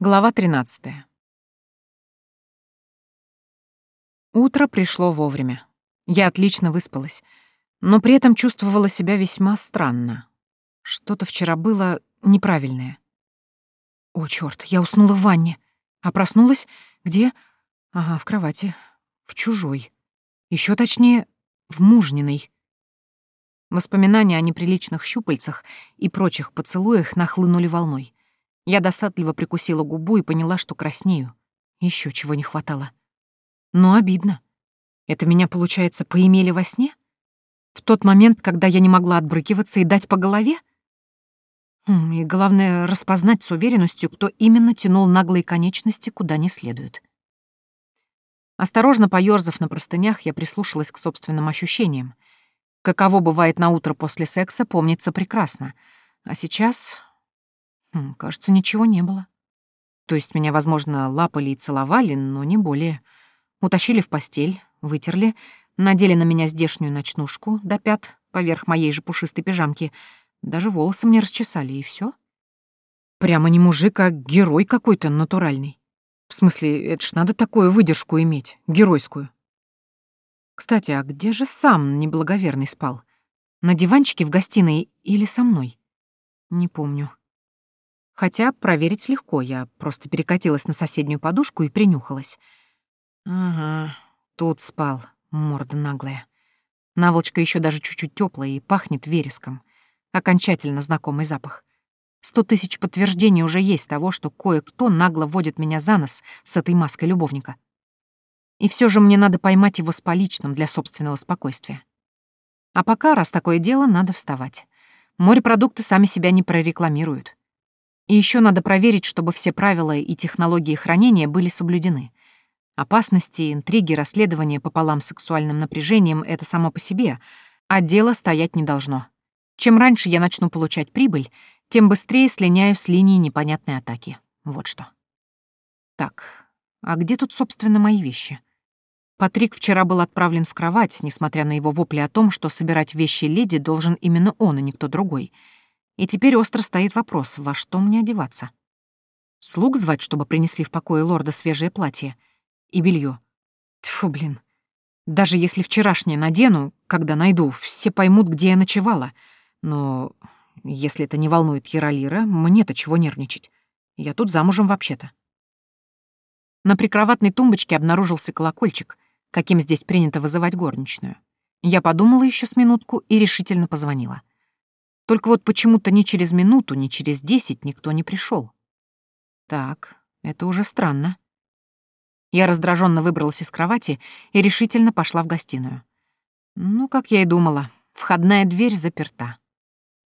Глава 13. Утро пришло вовремя. Я отлично выспалась, но при этом чувствовала себя весьма странно. Что-то вчера было неправильное. О, чёрт, я уснула в ванне. А проснулась где? Ага, в кровати. В чужой. Ещё точнее, в мужниной. Воспоминания о неприличных щупальцах и прочих поцелуях нахлынули волной. Я досадливо прикусила губу и поняла, что краснею. Еще чего не хватало. Но обидно. Это меня, получается, поимели во сне? В тот момент, когда я не могла отбрыкиваться и дать по голове? Хм, и главное, распознать с уверенностью, кто именно тянул наглые конечности куда не следует. Осторожно поёрзав на простынях, я прислушалась к собственным ощущениям. Каково бывает на утро после секса, помнится прекрасно. А сейчас Хм, кажется, ничего не было. То есть меня, возможно, лапали и целовали, но не более. Утащили в постель, вытерли, надели на меня здешнюю ночнушку до пят поверх моей же пушистой пижамки. Даже волосы мне расчесали, и все. Прямо не мужик, а герой какой-то натуральный. В смысле, это ж надо такую выдержку иметь, геройскую. Кстати, а где же сам неблаговерный спал? На диванчике в гостиной или со мной? Не помню. Хотя проверить легко, я просто перекатилась на соседнюю подушку и принюхалась. Ага, тут спал, морда наглая. Наволочка еще даже чуть-чуть теплая и пахнет вереском. Окончательно знакомый запах. Сто тысяч подтверждений уже есть того, что кое-кто нагло водит меня за нос с этой маской любовника. И все же мне надо поймать его с поличным для собственного спокойствия. А пока, раз такое дело, надо вставать. Морепродукты сами себя не прорекламируют. И еще надо проверить, чтобы все правила и технологии хранения были соблюдены. Опасности, интриги, расследования пополам с сексуальным напряжением — это само по себе, а дело стоять не должно. Чем раньше я начну получать прибыль, тем быстрее слиняю с линии непонятной атаки. Вот что. Так, а где тут, собственно, мои вещи? Патрик вчера был отправлен в кровать, несмотря на его вопли о том, что собирать вещи леди должен именно он, а не кто другой — и теперь остро стоит вопрос, во что мне одеваться. Слуг звать, чтобы принесли в покое лорда свежее платье и белье. Тьфу, блин. Даже если вчерашнее надену, когда найду, все поймут, где я ночевала. Но если это не волнует Яролира, мне-то чего нервничать. Я тут замужем вообще-то. На прикроватной тумбочке обнаружился колокольчик, каким здесь принято вызывать горничную. Я подумала еще с минутку и решительно позвонила. Только вот почему-то ни через минуту, ни через десять никто не пришел. Так, это уже странно. Я раздраженно выбралась из кровати и решительно пошла в гостиную. Ну, как я и думала, входная дверь заперта.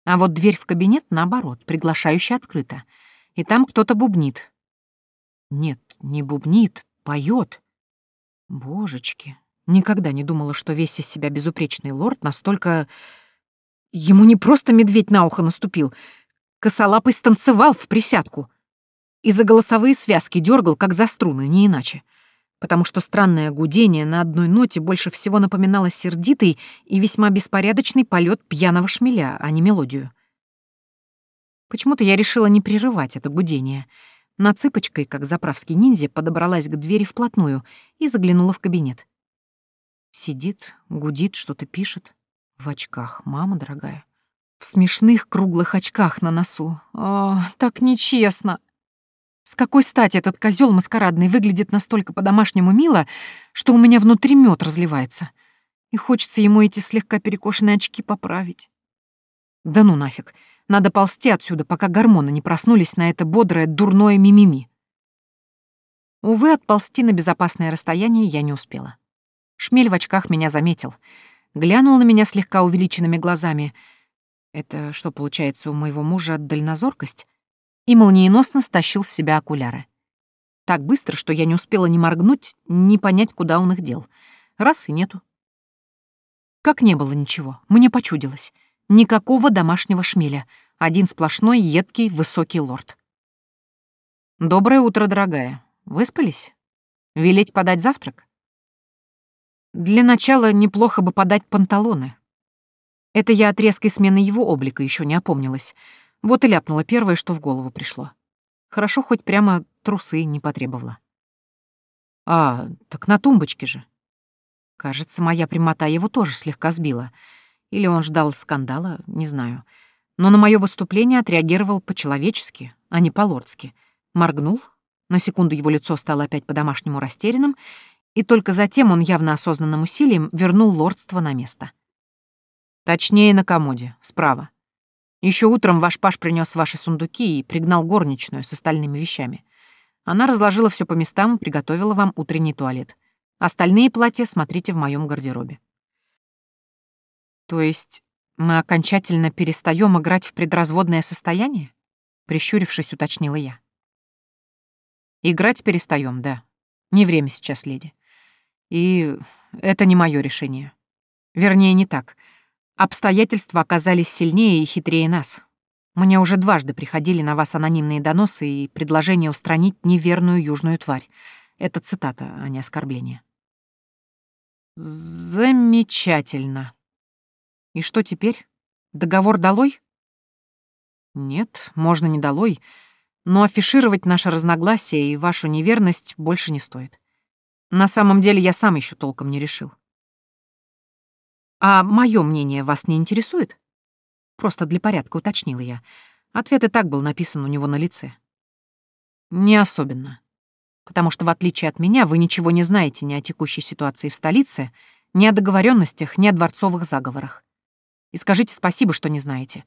А вот дверь в кабинет, наоборот, приглашающе открыта. И там кто-то бубнит. Нет, не бубнит, поет. Божечки, никогда не думала, что весь из себя безупречный лорд настолько Ему не просто медведь на ухо наступил. Косолапый станцевал в присядку. И за голосовые связки дергал, как за струны, не иначе. Потому что странное гудение на одной ноте больше всего напоминало сердитый и весьма беспорядочный полет пьяного шмеля, а не мелодию. Почему-то я решила не прерывать это гудение. На цыпочкой, как заправский ниндзя, подобралась к двери вплотную и заглянула в кабинет. Сидит, гудит, что-то пишет. В очках, мама дорогая. В смешных круглых очках на носу. О, так нечестно. С какой стати этот козел маскарадный выглядит настолько по-домашнему мило, что у меня внутри мед разливается. И хочется ему эти слегка перекошенные очки поправить. Да ну нафиг. Надо ползти отсюда, пока гормоны не проснулись на это бодрое, дурное мимими. Увы, отползти на безопасное расстояние я не успела. Шмель в очках меня заметил — глянул на меня слегка увеличенными глазами. Это что, получается, у моего мужа дальнозоркость? И молниеносно стащил с себя окуляры. Так быстро, что я не успела ни моргнуть, ни понять, куда он их дел. Раз и нету. Как не было ничего, мне почудилось. Никакого домашнего шмеля. Один сплошной, едкий, высокий лорд. «Доброе утро, дорогая. Выспались? Велеть подать завтрак?» Для начала неплохо бы подать панталоны. Это я от резкой смены его облика еще не опомнилась. Вот и ляпнула первое, что в голову пришло. Хорошо, хоть прямо трусы не потребовала. А, так на тумбочке же. Кажется, моя прямота его тоже слегка сбила. Или он ждал скандала, не знаю. Но на мое выступление отреагировал по-человечески, а не по-лордски. Моргнул, на секунду его лицо стало опять по-домашнему растерянным, и только затем он явно осознанным усилием вернул лордство на место. Точнее, на комоде, справа. Еще утром ваш паш принес ваши сундуки и пригнал горничную с остальными вещами. Она разложила все по местам приготовила вам утренний туалет. Остальные платья смотрите в моем гардеробе. То есть мы окончательно перестаем играть в предразводное состояние? Прищурившись, уточнила я. Играть перестаем, да. Не время сейчас, леди. И это не мое решение. Вернее, не так. Обстоятельства оказались сильнее и хитрее нас. Мне уже дважды приходили на вас анонимные доносы и предложение устранить неверную южную тварь. Это цитата, а не оскорбление. Замечательно. И что теперь? Договор долой? Нет, можно не долой, но афишировать наше разногласие и вашу неверность больше не стоит. На самом деле я сам еще толком не решил. «А мое мнение вас не интересует?» Просто для порядка уточнила я. Ответ и так был написан у него на лице. «Не особенно. Потому что, в отличие от меня, вы ничего не знаете ни о текущей ситуации в столице, ни о договоренностях, ни о дворцовых заговорах. И скажите спасибо, что не знаете.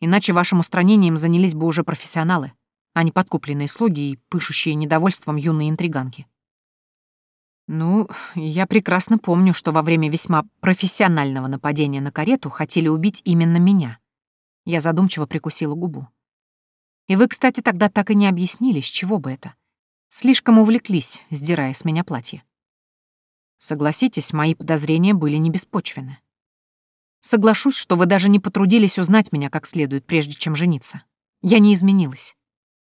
Иначе вашим устранением занялись бы уже профессионалы, а не подкупленные слуги и пышущие недовольством юные интриганки. Ну, я прекрасно помню, что во время весьма профессионального нападения на карету хотели убить именно меня. Я задумчиво прикусила губу. И вы, кстати, тогда так и не объяснили, с чего бы это. Слишком увлеклись, сдирая с меня платье. Согласитесь, мои подозрения были не беспочвены. Соглашусь, что вы даже не потрудились узнать меня как следует, прежде чем жениться. Я не изменилась.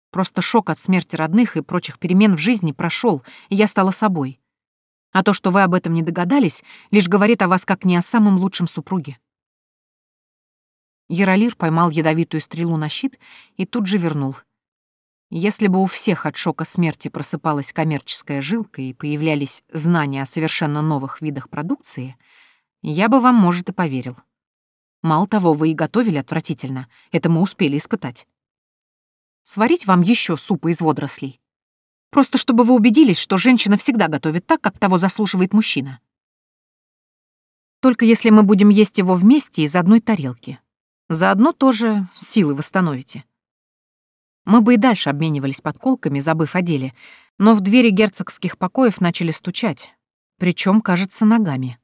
Просто шок от смерти родных и прочих перемен в жизни прошел, и я стала собой. А то, что вы об этом не догадались, лишь говорит о вас как не о самом лучшем супруге. Яролир поймал ядовитую стрелу на щит и тут же вернул. Если бы у всех от шока смерти просыпалась коммерческая жилка и появлялись знания о совершенно новых видах продукции, я бы вам, может, и поверил. Мало того, вы и готовили отвратительно, это мы успели испытать. Сварить вам еще супа из водорослей? Просто чтобы вы убедились, что женщина всегда готовит так, как того заслуживает мужчина. Только если мы будем есть его вместе из одной тарелки. Заодно тоже силы восстановите. Мы бы и дальше обменивались подколками, забыв о деле, но в двери герцогских покоев начали стучать, причем, кажется, ногами.